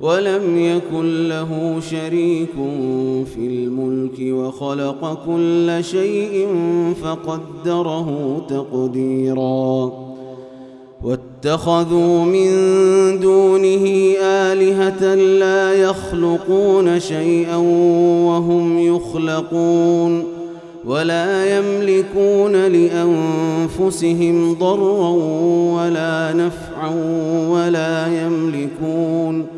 ولم يكن له شريك في الملك وخلق كل شيء فقدره تقديراً. واتخذوا من دونه آلهة لا يخلقون شيئا وهم يخلقون ولا يملكون لأنفسهم ضرا ولا نفعا ولا يملكون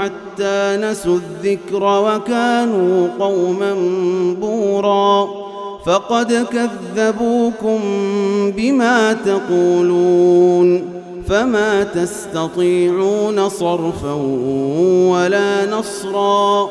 حتى نسوا الذكر وكانوا قوما بورا فقد كذبوكم بما تقولون فما تستطيعون صرفا ولا نصرا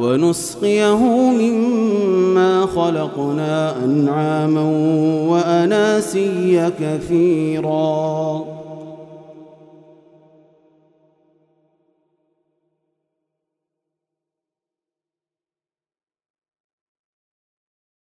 ونسقيه مما خلقنا أنعاما وأناسيا كثيراً.